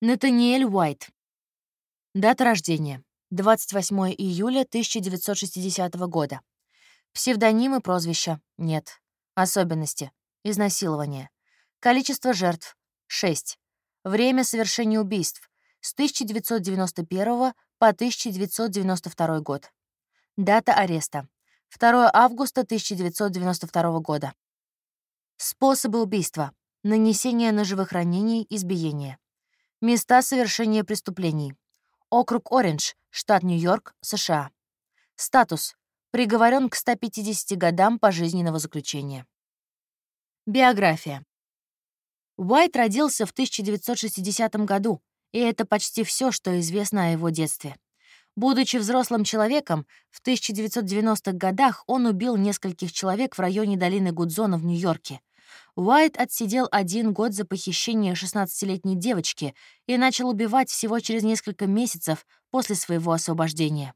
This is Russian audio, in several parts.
Натаниэль Уайт. Дата рождения. 28 июля 1960 года. Псевдонимы, прозвища — нет. Особенности. Изнасилование. Количество жертв — 6. Время совершения убийств — с 1991 по 1992 год. Дата ареста. 2 августа 1992 года. Способы убийства. Нанесение ножевых ранений, избиение. Места совершения преступлений. Округ Ориндж, штат Нью-Йорк, США. Статус. Приговорен к 150 годам пожизненного заключения. Биография. Уайт родился в 1960 году, и это почти все, что известно о его детстве. Будучи взрослым человеком, в 1990-х годах он убил нескольких человек в районе долины Гудзона в Нью-Йорке. Уайт отсидел один год за похищение 16-летней девочки и начал убивать всего через несколько месяцев после своего освобождения.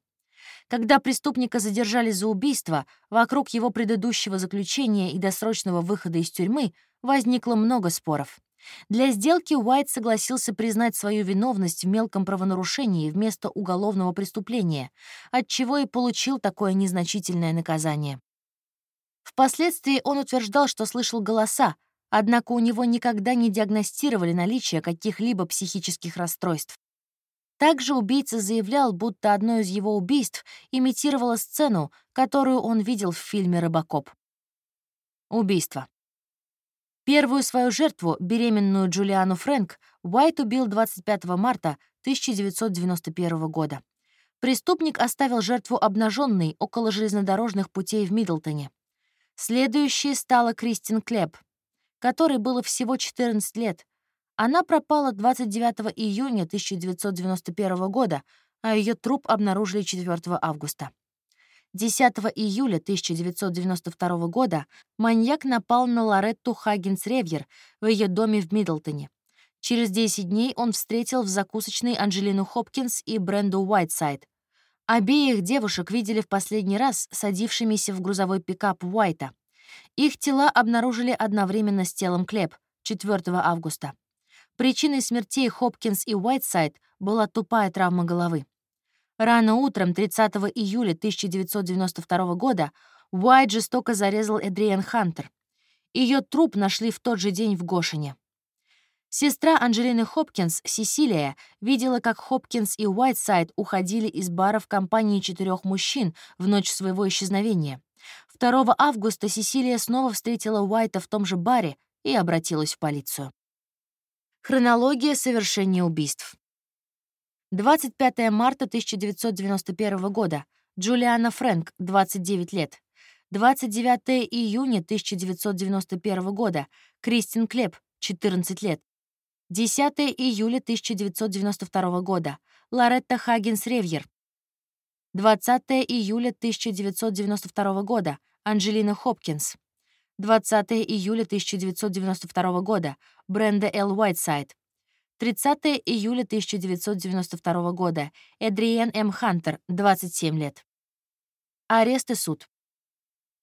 Когда преступника задержали за убийство, вокруг его предыдущего заключения и досрочного выхода из тюрьмы возникло много споров. Для сделки Уайт согласился признать свою виновность в мелком правонарушении вместо уголовного преступления, отчего и получил такое незначительное наказание. Впоследствии он утверждал, что слышал голоса, однако у него никогда не диагностировали наличие каких-либо психических расстройств. Также убийца заявлял, будто одно из его убийств имитировало сцену, которую он видел в фильме «Рыбакоп». Убийство. Первую свою жертву, беременную Джулиану Фрэнк, Уайт убил 25 марта 1991 года. Преступник оставил жертву обнаженной около железнодорожных путей в Мидлтоне. Следующей стала Кристин Клеб, которой было всего 14 лет. Она пропала 29 июня 1991 года, а ее труп обнаружили 4 августа. 10 июля 1992 года маньяк напал на Лоретту Хаггинс-Ревьер в ее доме в Миддлтоне. Через 10 дней он встретил в закусочной Анджелину Хопкинс и Бренду Уайтсайд, Обеих девушек видели в последний раз садившимися в грузовой пикап Уайта. Их тела обнаружили одновременно с телом Клеб 4 августа. Причиной смертей Хопкинс и Уайтсайд была тупая травма головы. Рано утром 30 июля 1992 года Уайт жестоко зарезал Эдриен Хантер. Ее труп нашли в тот же день в Гошине. Сестра Анджелины Хопкинс, Сесилия, видела, как Хопкинс и Уайтсайд уходили из бара в компании четырех мужчин в ночь своего исчезновения. 2 августа Сесилия снова встретила Уайта в том же баре и обратилась в полицию. Хронология совершения убийств. 25 марта 1991 года. Джулиана Фрэнк, 29 лет. 29 июня 1991 года. Кристин Клеп, 14 лет. 10 июля 1992 года. Лоретта Хаггинс-Ревьер. 20 июля 1992 года. Анджелина Хопкинс. 20 июля 1992 года. Бренда Л. Уайтсайд. 30 июля 1992 года. Эдриен М. Хантер, 27 лет. Арест и суд.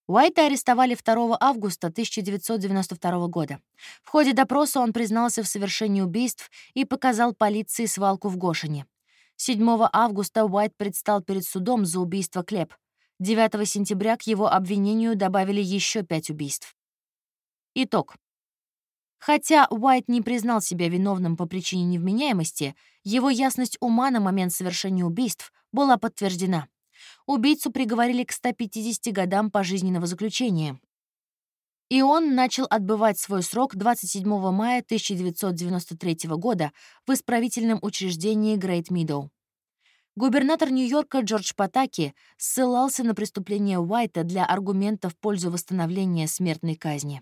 Уайта арестовали 2 августа 1992 года. В ходе допроса он признался в совершении убийств и показал полиции свалку в Гошине. 7 августа Уайт предстал перед судом за убийство Клеп. 9 сентября к его обвинению добавили еще пять убийств. Итог. Хотя Уайт не признал себя виновным по причине невменяемости, его ясность ума на момент совершения убийств была подтверждена. Убийцу приговорили к 150 годам пожизненного заключения. И он начал отбывать свой срок 27 мая 1993 года в исправительном учреждении Грейт Мидоу. Губернатор Нью-Йорка Джордж Патаки ссылался на преступление Уайта для аргумента в пользу восстановления смертной казни.